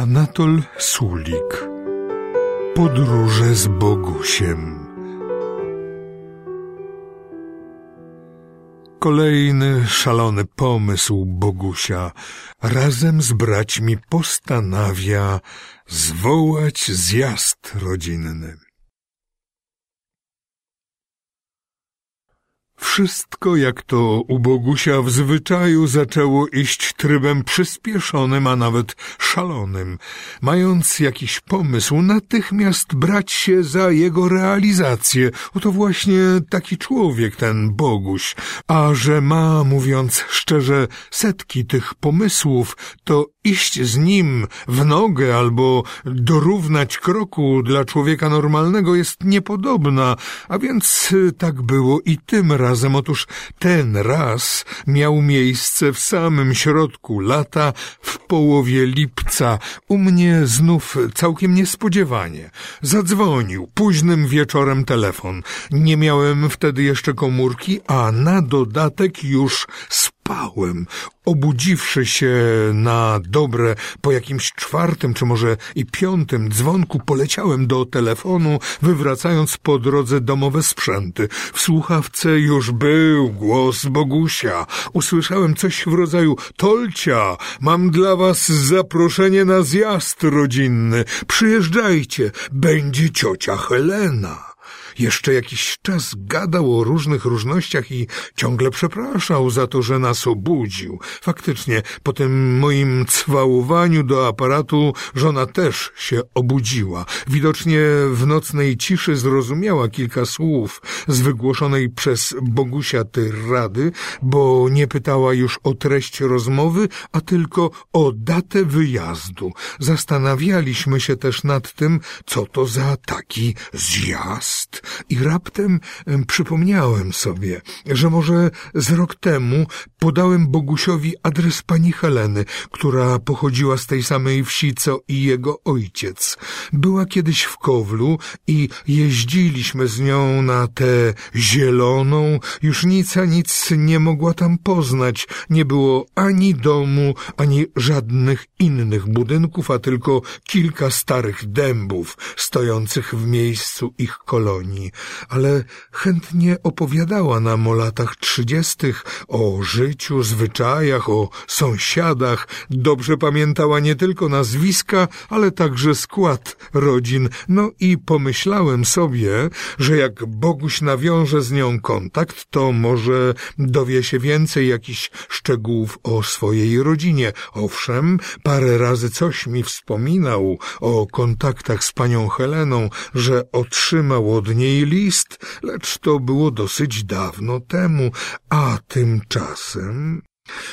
Anatol Sulik. Podróże z Bogusiem. Kolejny szalony pomysł Bogusia. Razem z braćmi postanawia zwołać zjazd rodzinny. Wszystko, jak to u Bogusia w zwyczaju, zaczęło iść trybem przyspieszonym, a nawet szalonym. Mając jakiś pomysł, natychmiast brać się za jego realizację. Oto właśnie taki człowiek ten Boguś. A że ma, mówiąc szczerze, setki tych pomysłów, to iść z nim w nogę albo dorównać kroku dla człowieka normalnego jest niepodobna, a więc tak było i tym razem razem. Otóż ten raz miał miejsce w samym środku lata, w połowie lipca. U mnie znów całkiem niespodziewanie. Zadzwonił późnym wieczorem telefon. Nie miałem wtedy jeszcze komórki, a na dodatek już spałem, obudziwszy się na dobre po jakimś czwartym czy może i piątym dzwonku, poleciałem do telefonu, wywracając po drodze domowe sprzęty. W słuchawce już był głos Bogusia. Usłyszałem coś w rodzaju Tolcia, mam dla was zaproszenie na zjazd rodzinny. Przyjeżdżajcie, będzie ciocia Helena. Jeszcze jakiś czas gadał o różnych różnościach i ciągle przepraszał za to, że nas obudził. Faktycznie, po tym moim cwałowaniu do aparatu żona też się obudziła. Widocznie w nocnej ciszy zrozumiała kilka słów z wygłoszonej przez Bogusia rady, bo nie pytała już o treść rozmowy, a tylko o datę wyjazdu. Zastanawialiśmy się też nad tym, co to za taki zjazd. I raptem przypomniałem sobie, że może z rok temu podałem Bogusiowi adres pani Heleny, która pochodziła z tej samej wsi co i jego ojciec. Była kiedyś w Kowlu i jeździliśmy z nią na tę zieloną. Już nic a nic nie mogła tam poznać. Nie było ani domu, ani żadnych innych budynków, a tylko kilka starych dębów stojących w miejscu ich kolonii ale chętnie opowiadała nam o latach trzydziestych, o życiu, zwyczajach, o sąsiadach. Dobrze pamiętała nie tylko nazwiska, ale także skład rodzin. No i pomyślałem sobie, że jak Boguś nawiąże z nią kontakt, to może dowie się więcej jakichś szczegółów o swojej rodzinie. Owszem, parę razy coś mi wspominał o kontaktach z panią Heleną, że otrzymał od niej jej list, lecz to było dosyć dawno temu, a tymczasem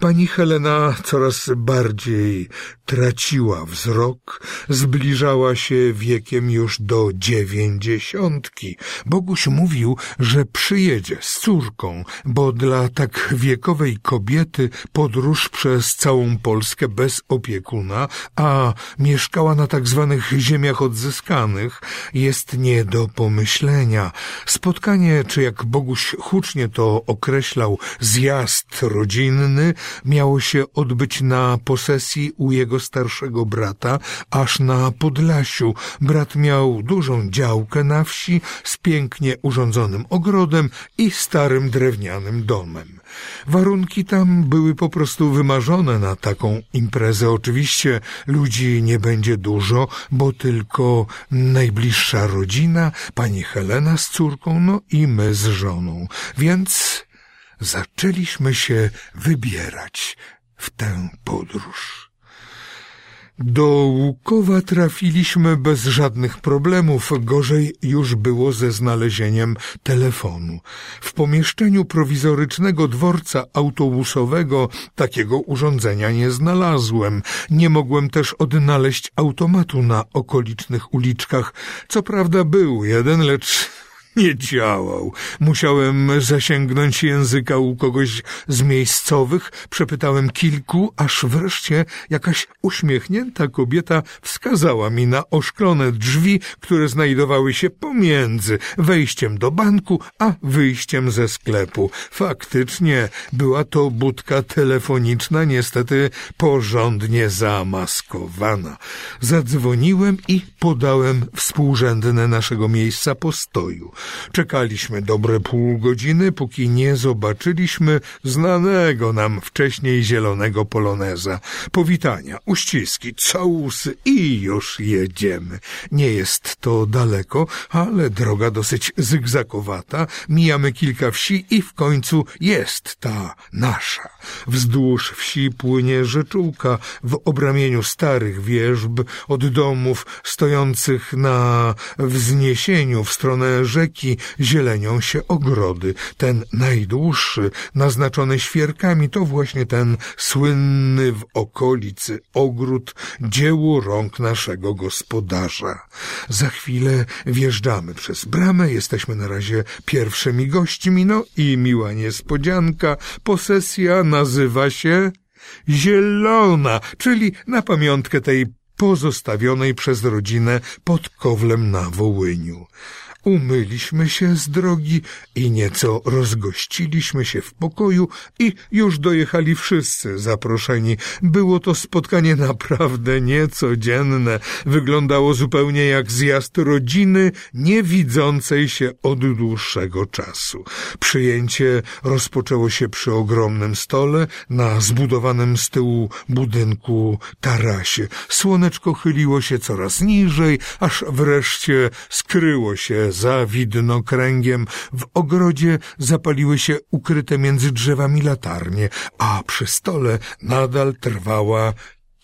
Pani Helena coraz bardziej traciła wzrok, zbliżała się wiekiem już do dziewięćdziesiątki. Boguś mówił, że przyjedzie z córką, bo dla tak wiekowej kobiety podróż przez całą Polskę bez opiekuna, a mieszkała na tak zwanych ziemiach odzyskanych, jest nie do pomyślenia. Spotkanie, czy jak Boguś hucznie to określał, zjazd rodzinny, miało się odbyć na posesji u jego starszego brata, aż na Podlasiu. Brat miał dużą działkę na wsi z pięknie urządzonym ogrodem i starym drewnianym domem. Warunki tam były po prostu wymarzone na taką imprezę. Oczywiście ludzi nie będzie dużo, bo tylko najbliższa rodzina, pani Helena z córką, no i my z żoną. Więc zaczęliśmy się wybierać w tę podróż. Do Łukowa trafiliśmy bez żadnych problemów, gorzej już było ze znalezieniem telefonu. W pomieszczeniu prowizorycznego dworca autobusowego takiego urządzenia nie znalazłem. Nie mogłem też odnaleźć automatu na okolicznych uliczkach. Co prawda był jeden, lecz nie działał. Musiałem zasięgnąć języka u kogoś z miejscowych, przepytałem kilku, aż wreszcie jakaś uśmiechnięta kobieta wskazała mi na oszklone drzwi, które znajdowały się pomiędzy wejściem do banku a wyjściem ze sklepu. Faktycznie była to budka telefoniczna, niestety porządnie zamaskowana. Zadzwoniłem i podałem współrzędne naszego miejsca postoju. Czekaliśmy dobre pół godziny, póki nie zobaczyliśmy znanego nam wcześniej zielonego poloneza. Powitania, uściski, całusy i już jedziemy. Nie jest to daleko, ale droga dosyć zygzakowata. Mijamy kilka wsi i w końcu jest ta nasza. Wzdłuż wsi płynie rzeczułka w obramieniu starych wieżb od domów stojących na wzniesieniu w stronę rzeki zielenią się ogrody. Ten najdłuższy, naznaczony świerkami, to właśnie ten słynny w okolicy ogród, dzieło rąk naszego gospodarza. Za chwilę wjeżdżamy przez bramę, jesteśmy na razie pierwszymi gośćmi, no i miła niespodzianka, posesja nazywa się Zielona, czyli na pamiątkę tej pozostawionej przez rodzinę pod kowlem na Wołyniu. Umyliśmy się z drogi i nieco rozgościliśmy się w pokoju i już dojechali wszyscy zaproszeni. Było to spotkanie naprawdę niecodzienne. Wyglądało zupełnie jak zjazd rodziny niewidzącej się od dłuższego czasu. Przyjęcie rozpoczęło się przy ogromnym stole na zbudowanym z tyłu budynku tarasie. Słoneczko chyliło się coraz niżej, aż wreszcie skryło się za widnokręgiem w ogrodzie zapaliły się ukryte między drzewami latarnie, a przy stole nadal trwała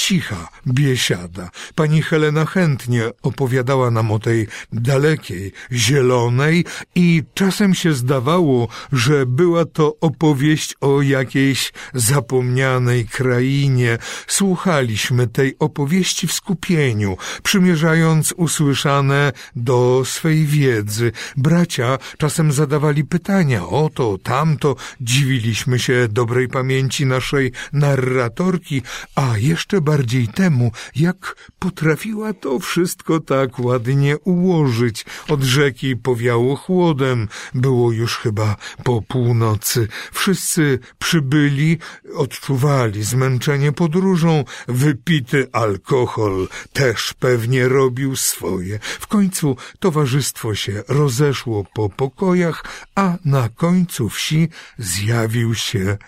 cicha biesiada. Pani Helena chętnie opowiadała nam o tej dalekiej, zielonej i czasem się zdawało, że była to opowieść o jakiejś zapomnianej krainie. Słuchaliśmy tej opowieści w skupieniu, przymierzając usłyszane do swej wiedzy. Bracia czasem zadawali pytania o to, tamto, dziwiliśmy się dobrej pamięci naszej narratorki, a jeszcze bardziej temu, jak potrafiła to wszystko tak ładnie ułożyć. Od rzeki powiało chłodem, było już chyba po północy. Wszyscy przybyli, odczuwali zmęczenie podróżą, wypity alkohol też pewnie robił swoje. W końcu towarzystwo się rozeszło po pokojach, a na końcu wsi zjawił się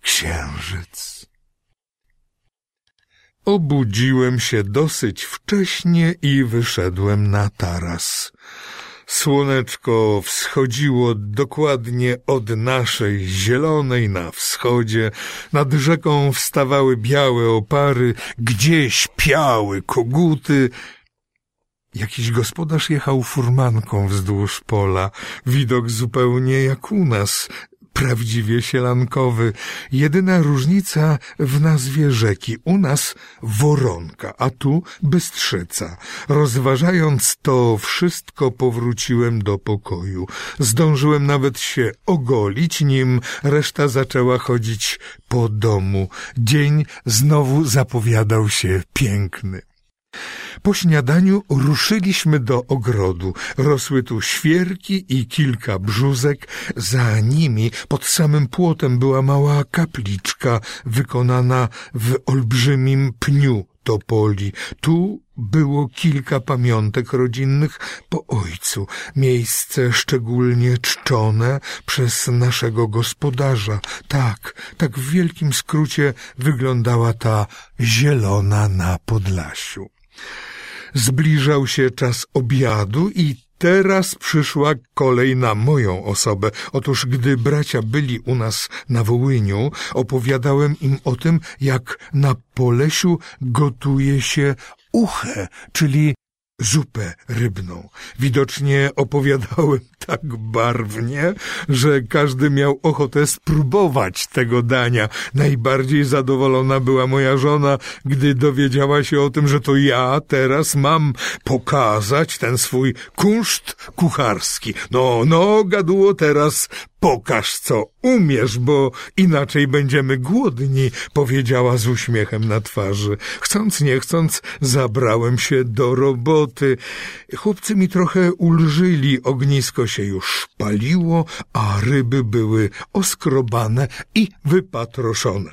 księżyc. Obudziłem się dosyć wcześnie i wyszedłem na taras. Słoneczko wschodziło dokładnie od naszej zielonej na wschodzie. Nad rzeką wstawały białe opary, gdzieś piały koguty. Jakiś gospodarz jechał furmanką wzdłuż pola. Widok zupełnie jak u nas, prawdziwie sielankowy. Jedyna różnica w nazwie rzeki. U nas Woronka, a tu Bystrzyca. Rozważając to wszystko, powróciłem do pokoju. Zdążyłem nawet się ogolić, nim reszta zaczęła chodzić po domu. Dzień znowu zapowiadał się piękny. Po śniadaniu ruszyliśmy do ogrodu. Rosły tu świerki i kilka brzuzek. Za nimi, pod samym płotem, była mała kapliczka wykonana w olbrzymim pniu topoli. Tu było kilka pamiątek rodzinnych po ojcu, miejsce szczególnie czczone przez naszego gospodarza. Tak, tak w wielkim skrócie wyglądała ta zielona na Podlasiu. Zbliżał się czas obiadu i teraz przyszła kolej na moją osobę. Otóż gdy bracia byli u nas na Wołyniu, opowiadałem im o tym, jak na Polesiu gotuje się uchę, czyli zupę rybną. Widocznie opowiadałem tak barwnie, że każdy miał ochotę spróbować tego dania. Najbardziej zadowolona była moja żona, gdy dowiedziała się o tym, że to ja teraz mam pokazać ten swój kunszt kucharski. No, no, gaduło teraz Pokaż, co umiesz, bo inaczej będziemy głodni, powiedziała z uśmiechem na twarzy. Chcąc, nie chcąc, zabrałem się do roboty. Chłopcy mi trochę ulżyli, ognisko się już paliło, a ryby były oskrobane i wypatroszone.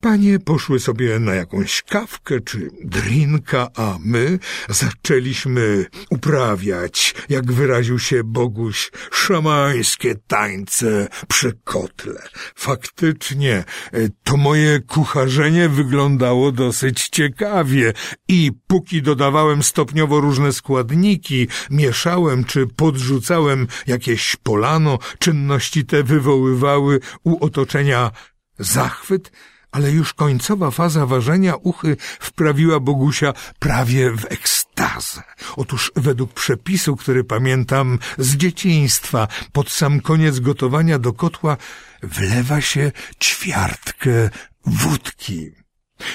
Panie poszły sobie na jakąś kawkę czy drinka, a my zaczęliśmy uprawiać, jak wyraził się Boguś, szamańskie tańce przy kotle. Faktycznie, e, to moje kucharzenie wyglądało dosyć ciekawie i póki dodawałem stopniowo różne składniki, mieszałem czy podrzucałem jakieś polano, czynności te wywoływały u otoczenia zachwyt, ale już końcowa faza ważenia uchy wprawiła Bogusia prawie w ekstazę. Otóż według przepisu, który pamiętam z dzieciństwa, pod sam koniec gotowania do kotła wlewa się ćwiartkę wódki.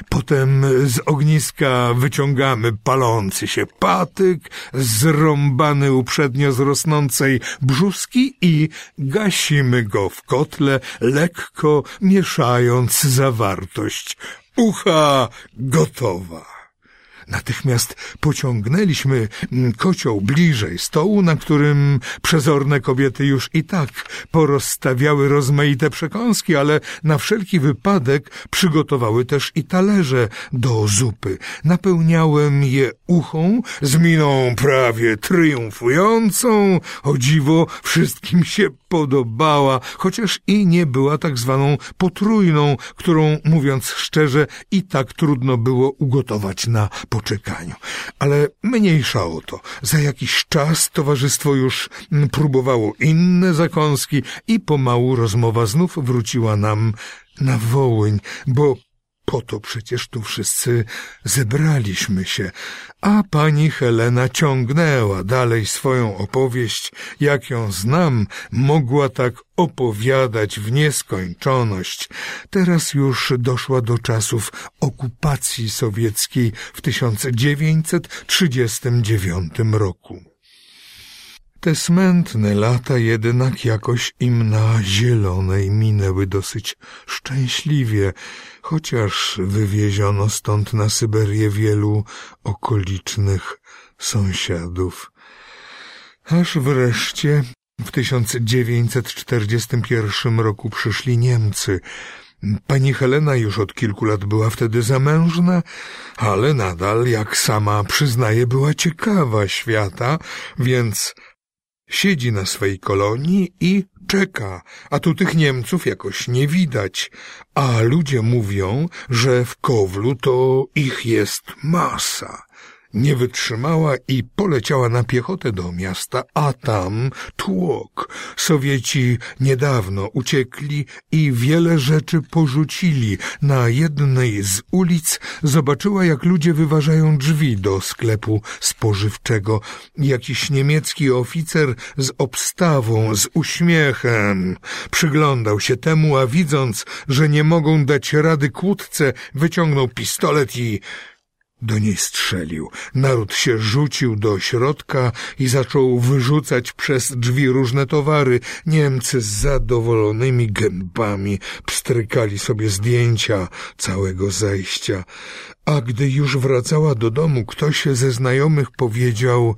Potem z ogniska wyciągamy palący się patyk, zrąbany uprzednio z rosnącej brzuski i gasimy go w kotle, lekko mieszając zawartość. Ucha gotowa. Natychmiast pociągnęliśmy mm, kocioł bliżej stołu, na którym przezorne kobiety już i tak porozstawiały rozmaite przekąski, ale na wszelki wypadek przygotowały też i talerze do zupy. Napełniałem je uchą z miną prawie triumfującą. O dziwo, wszystkim się podobała, chociaż i nie była tak zwaną potrójną, którą, mówiąc szczerze, i tak trudno było ugotować na poczekaniu. Ale mniejsza o to. Za jakiś czas towarzystwo już próbowało inne zakąski i pomału rozmowa znów wróciła nam na Wołyń, bo po to przecież tu wszyscy zebraliśmy się, a pani Helena ciągnęła dalej swoją opowieść, jak ją znam, mogła tak opowiadać w nieskończoność. Teraz już doszła do czasów okupacji sowieckiej w 1939 roku. Te smętne lata jednak jakoś im na zielonej minęły dosyć szczęśliwie, chociaż wywieziono stąd na Syberię wielu okolicznych sąsiadów. Aż wreszcie w 1941 roku przyszli Niemcy. Pani Helena już od kilku lat była wtedy zamężna, ale nadal, jak sama przyznaje, była ciekawa świata, więc Siedzi na swej kolonii i czeka, a tu tych Niemców jakoś nie widać, a ludzie mówią, że w Kowlu to ich jest masa nie wytrzymała i poleciała na piechotę do miasta, a tam tłok. Sowieci niedawno uciekli i wiele rzeczy porzucili. Na jednej z ulic zobaczyła, jak ludzie wyważają drzwi do sklepu spożywczego. Jakiś niemiecki oficer z obstawą, z uśmiechem przyglądał się temu, a widząc, że nie mogą dać rady kłódce, wyciągnął pistolet i do niej strzelił. Naród się rzucił do środka i zaczął wyrzucać przez drzwi różne towary. Niemcy z zadowolonymi gębami pstrykali sobie zdjęcia całego zajścia. A gdy już wracała do domu, ktoś ze znajomych powiedział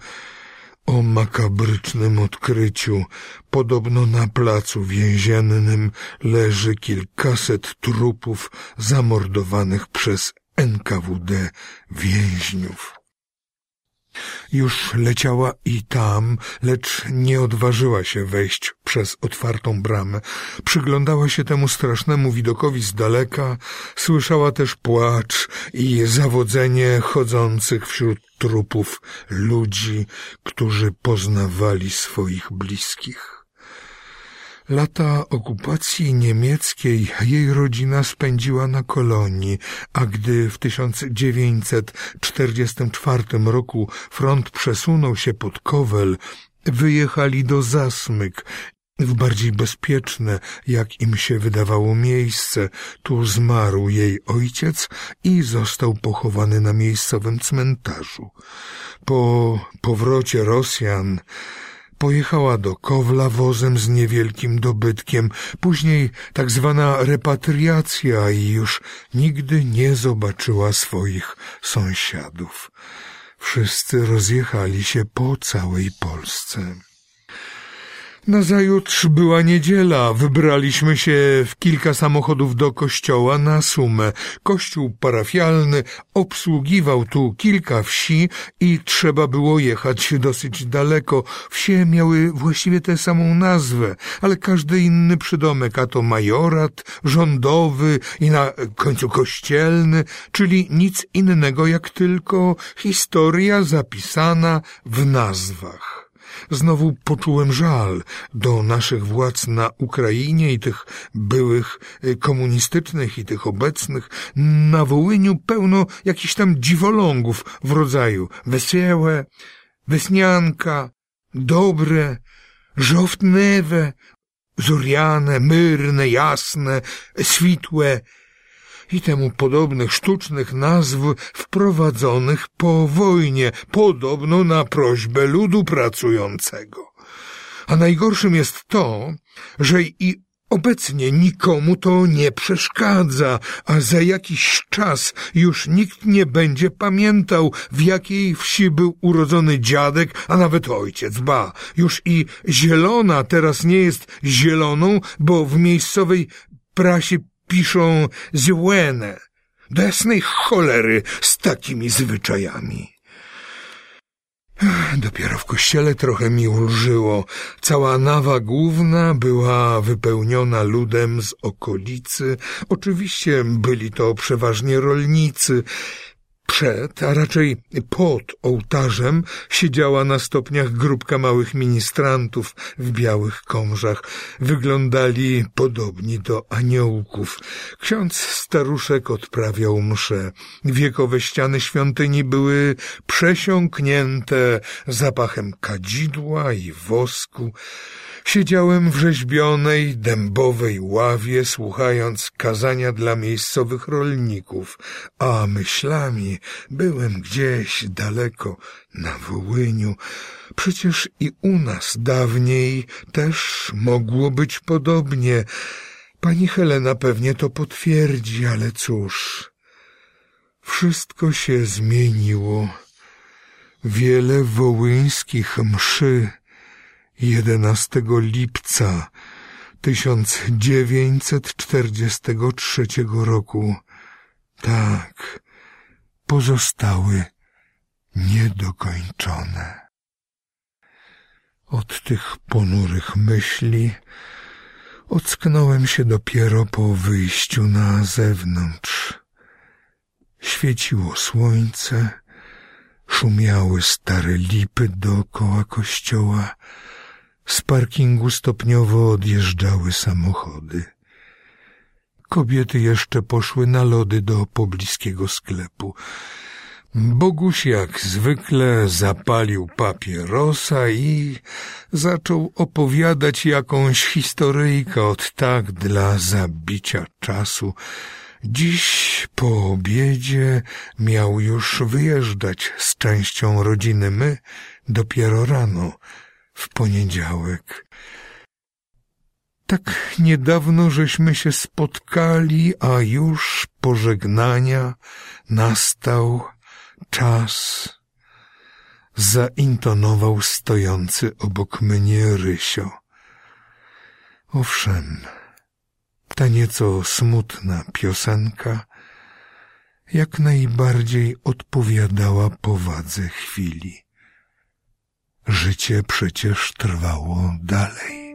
o makabrycznym odkryciu. Podobno na placu więziennym leży kilkaset trupów zamordowanych przez NKWD więźniów. Już leciała i tam, lecz nie odważyła się wejść przez otwartą bramę. Przyglądała się temu strasznemu widokowi z daleka, słyszała też płacz i zawodzenie chodzących wśród trupów ludzi, którzy poznawali swoich bliskich. Lata okupacji niemieckiej jej rodzina spędziła na kolonii, a gdy w 1944 roku front przesunął się pod Kowel, wyjechali do Zasmyk, w bardziej bezpieczne, jak im się wydawało, miejsce. Tu zmarł jej ojciec i został pochowany na miejscowym cmentarzu. Po powrocie Rosjan pojechała do Kowla wozem z niewielkim dobytkiem, później tak zwana repatriacja i już nigdy nie zobaczyła swoich sąsiadów. Wszyscy rozjechali się po całej Polsce. Nazajutrz była niedziela. Wybraliśmy się w kilka samochodów do kościoła na sumę. Kościół parafialny obsługiwał tu kilka wsi i trzeba było jechać dosyć daleko. Wsie miały właściwie tę samą nazwę, ale każdy inny przydomek, a to majorat, rządowy i na końcu kościelny, czyli nic innego jak tylko historia zapisana w nazwach. Znowu poczułem żal do naszych władz na Ukrainie i tych byłych y, komunistycznych i tych obecnych. Na Wołyniu pełno jakichś tam dziwolągów w rodzaju wesołe, wesnianka, dobre, żołtnewe, zuriane, myrne, jasne, świtłe, i temu podobnych sztucznych nazw wprowadzonych po wojnie, podobno na prośbę ludu pracującego. A najgorszym jest to, że i Obecnie nikomu to nie przeszkadza, a za jakiś czas już nikt nie będzie pamiętał, w jakiej wsi był urodzony dziadek, a nawet ojciec. Ba, już i zielona teraz nie jest zieloną, bo w miejscowej prasie piszą złene, do jasnej cholery z takimi zwyczajami. Dopiero w kościele trochę mi ulżyło. Cała nawa główna była wypełniona ludem z okolicy. Oczywiście byli to przeważnie rolnicy, przed, a raczej pod ołtarzem siedziała na stopniach grupka małych ministrantów w białych komrzach. Wyglądali podobni do aniołków. Ksiądz staruszek odprawiał mszę. Wiekowe ściany świątyni były przesiąknięte zapachem kadzidła i wosku. Siedziałem w rzeźbionej, dębowej ławie, słuchając kazania dla miejscowych rolników, a myślami byłem gdzieś daleko na Wołyniu. Przecież i u nas dawniej też mogło być podobnie. Pani Helena pewnie to potwierdzi, ale cóż... Wszystko się zmieniło. Wiele wołyńskich mszy 11 lipca 1943 roku. Tak, pozostały niedokończone. Od tych ponurych myśli ocknąłem się dopiero po wyjściu na zewnątrz. Świeciło słońce, szumiały stare lipy dookoła kościoła, z parkingu stopniowo odjeżdżały samochody. Kobiety jeszcze poszły na lody do pobliskiego sklepu. Boguś jak zwykle zapalił papierosa i zaczął opowiadać jakąś historyjkę od tak dla zabicia czasu. Dziś po obiedzie miał już wyjeżdżać z częścią rodziny my dopiero rano w poniedziałek. Tak niedawno żeśmy się spotkali, a już pożegnania nastał czas. Zaintonował stojący obok mnie Rysio. Owszem, ta nieco smutna piosenka jak najbardziej odpowiadała powadze chwili. Życie przecież trwało dalej.